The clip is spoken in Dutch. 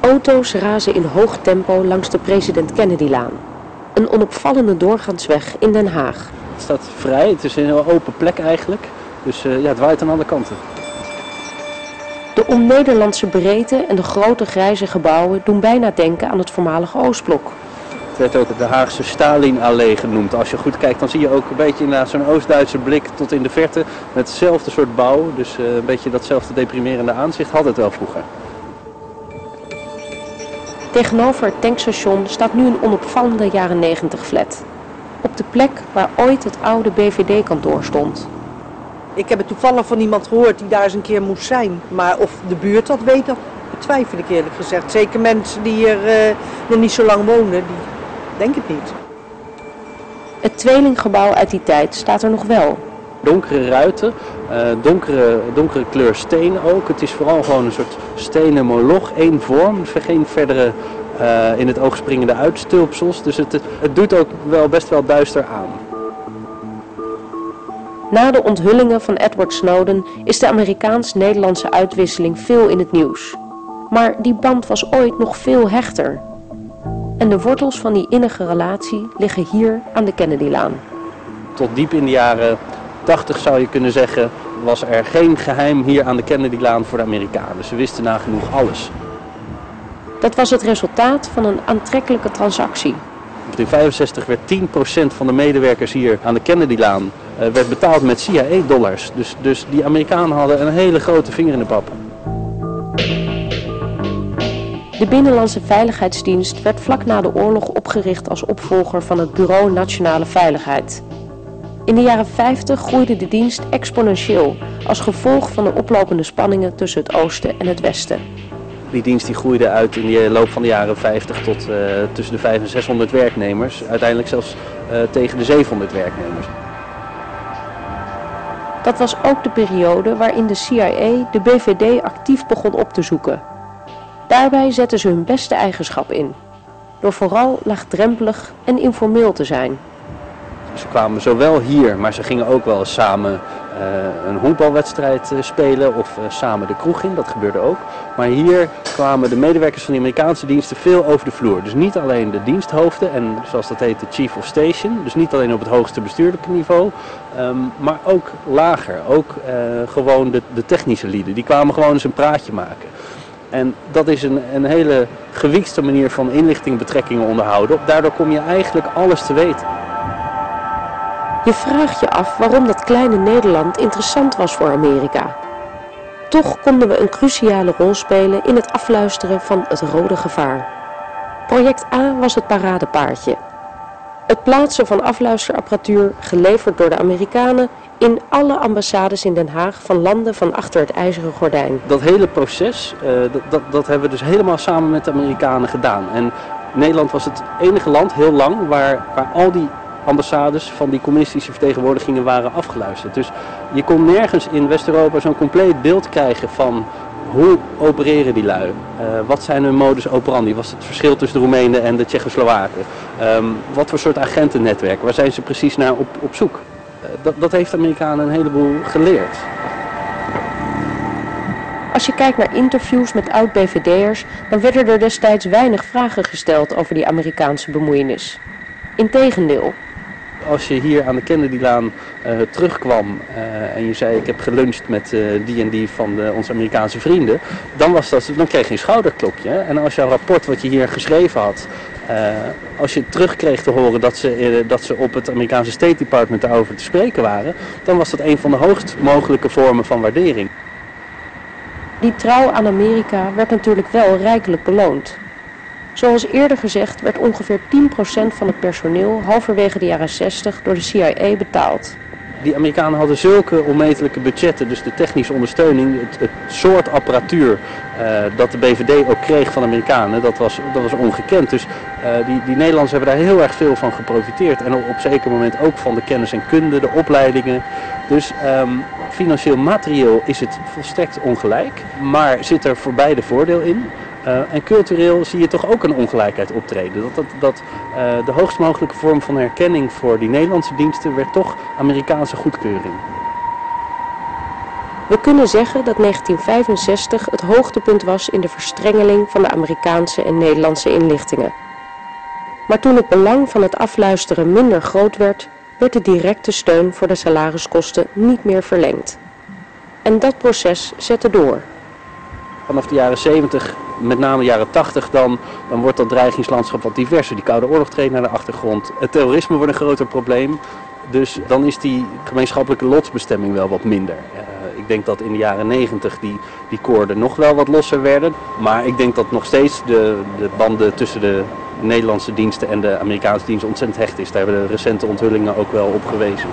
Auto's razen in hoog tempo langs de President Kennedy-laan. Een onopvallende doorgaansweg in Den Haag. Het staat vrij, het is een heel open plek eigenlijk. Dus uh, ja, het waait aan alle kanten. De on-Nederlandse breedte en de grote grijze gebouwen doen bijna denken aan het voormalige Oostblok. Het werd ook de Haagse Stalin-allee genoemd. Als je goed kijkt, dan zie je ook een beetje inderdaad zo'n Oost-Duitse blik tot in de verte. Met hetzelfde soort bouw, dus uh, een beetje datzelfde deprimerende aanzicht had het wel vroeger. Tegenover het tankstation staat nu een onopvallende jaren 90 flat. Op de plek waar ooit het oude BVD-kantoor stond. Ik heb het toevallig van iemand gehoord die daar eens een keer moest zijn. Maar of de buurt dat weet, dat betwijfel ik eerlijk gezegd. Zeker mensen die hier uh, nog niet zo lang wonen, die denk het niet. Het tweelinggebouw uit die tijd staat er nog wel. Donkere ruiten, uh, donkere, donkere kleur steen ook. Het is vooral gewoon een soort stenen moloch, één vorm. Geen verdere uh, in het oog springende uitstulpsels. Dus het, het doet ook wel best wel duister aan. Na de onthullingen van Edward Snowden is de Amerikaans-Nederlandse uitwisseling veel in het nieuws. Maar die band was ooit nog veel hechter. En de wortels van die innige relatie liggen hier aan de Kennedylaan. Tot diep in de jaren 80 zou je kunnen zeggen, was er geen geheim hier aan de Kennedylaan voor de Amerikanen. Ze wisten nagenoeg alles. Dat was het resultaat van een aantrekkelijke transactie. In 1965 werd 10% van de medewerkers hier aan de Kennedylaan uh, werd betaald met CIA-dollars. Dus, dus die Amerikanen hadden een hele grote vinger in de pap. De Binnenlandse Veiligheidsdienst werd vlak na de oorlog opgericht als opvolger van het Bureau Nationale Veiligheid. In de jaren 50 groeide de dienst exponentieel als gevolg van de oplopende spanningen tussen het oosten en het westen. Die dienst die groeide uit in de loop van de jaren 50 tot uh, tussen de 500 en 600 werknemers. Uiteindelijk zelfs uh, tegen de 700 werknemers. Dat was ook de periode waarin de CIA de BVD actief begon op te zoeken. Daarbij zetten ze hun beste eigenschap in. Door vooral laagdrempelig en informeel te zijn. Ze kwamen zowel hier, maar ze gingen ook wel samen uh, een honkbalwedstrijd uh, spelen of uh, samen de kroeg in. Dat gebeurde ook. Maar hier kwamen de medewerkers van de Amerikaanse diensten veel over de vloer. Dus niet alleen de diensthoofden en zoals dat heet de chief of station. Dus niet alleen op het hoogste bestuurlijke niveau. Um, maar ook lager. Ook gewoon de, de technische lieden. Die kwamen gewoon eens een praatje maken. En dat is een, een hele gewiekste manier van inlichtingbetrekkingen onderhouden. Daardoor kom je eigenlijk alles te weten. Je vraagt je af waarom dat kleine Nederland interessant was voor Amerika. Toch konden we een cruciale rol spelen in het afluisteren van het rode gevaar. Project A was het paradepaardje. Het plaatsen van afluisterapparatuur, geleverd door de Amerikanen, in alle ambassades in Den Haag van landen van achter het ijzeren gordijn. Dat hele proces, uh, dat, dat, dat hebben we dus helemaal samen met de Amerikanen gedaan. En Nederland was het enige land, heel lang, waar, waar al die ambassades van die communistische vertegenwoordigingen waren afgeluisterd. Dus je kon nergens in West-Europa zo'n compleet beeld krijgen van hoe opereren die lui? Uh, wat zijn hun modus operandi? Wat het verschil tussen de Roemenen en de Tsjechoslowaken? Um, wat voor soort agentennetwerk? Waar zijn ze precies naar op, op zoek? Uh, dat, dat heeft de Amerikanen een heleboel geleerd. Als je kijkt naar interviews met oud-BVD'ers, dan werden er destijds weinig vragen gesteld over die Amerikaanse bemoeienis. Integendeel, als je hier aan de Kennedylaan uh, terugkwam uh, en je zei ik heb geluncht met uh, die en die van de, onze Amerikaanse vrienden, dan, was dat, dan kreeg je een schouderklopje. En als jouw rapport wat je hier geschreven had, als je terugkreeg te horen dat ze, dat ze op het Amerikaanse State Department daarover te spreken waren, dan was dat een van de hoogst mogelijke vormen van waardering. Die trouw aan Amerika werd natuurlijk wel rijkelijk beloond. Zoals eerder gezegd werd ongeveer 10% van het personeel halverwege de jaren 60 door de CIA betaald. Die Amerikanen hadden zulke onmetelijke budgetten, dus de technische ondersteuning, het, het soort apparatuur uh, dat de BVD ook kreeg van de Amerikanen, dat was, dat was ongekend. Dus uh, die, die Nederlanders hebben daar heel erg veel van geprofiteerd. En op, op zeker moment ook van de kennis en kunde, de opleidingen. Dus um, financieel materieel is het volstrekt ongelijk, maar zit er voor beide voordeel in. Uh, en cultureel zie je toch ook een ongelijkheid optreden. Dat, dat, dat uh, de hoogst mogelijke vorm van herkenning voor die Nederlandse diensten werd toch Amerikaanse goedkeuring. We kunnen zeggen dat 1965 het hoogtepunt was in de verstrengeling van de Amerikaanse en Nederlandse inlichtingen. Maar toen het belang van het afluisteren minder groot werd, werd de directe steun voor de salariskosten niet meer verlengd. En dat proces zette door. Vanaf de jaren 70, met name de jaren 80 dan, dan wordt dat dreigingslandschap wat diverser. Die Koude Oorlog treedt naar de achtergrond. Het terrorisme wordt een groter probleem. Dus dan is die gemeenschappelijke lotsbestemming wel wat minder. Uh, ik denk dat in de jaren 90 die, die koorden nog wel wat losser werden. Maar ik denk dat nog steeds de, de banden tussen de Nederlandse diensten en de Amerikaanse diensten ontzettend hecht is. Daar hebben de recente onthullingen ook wel op gewezen.